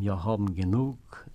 Wir haben genug